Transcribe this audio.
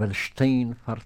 will stehen vor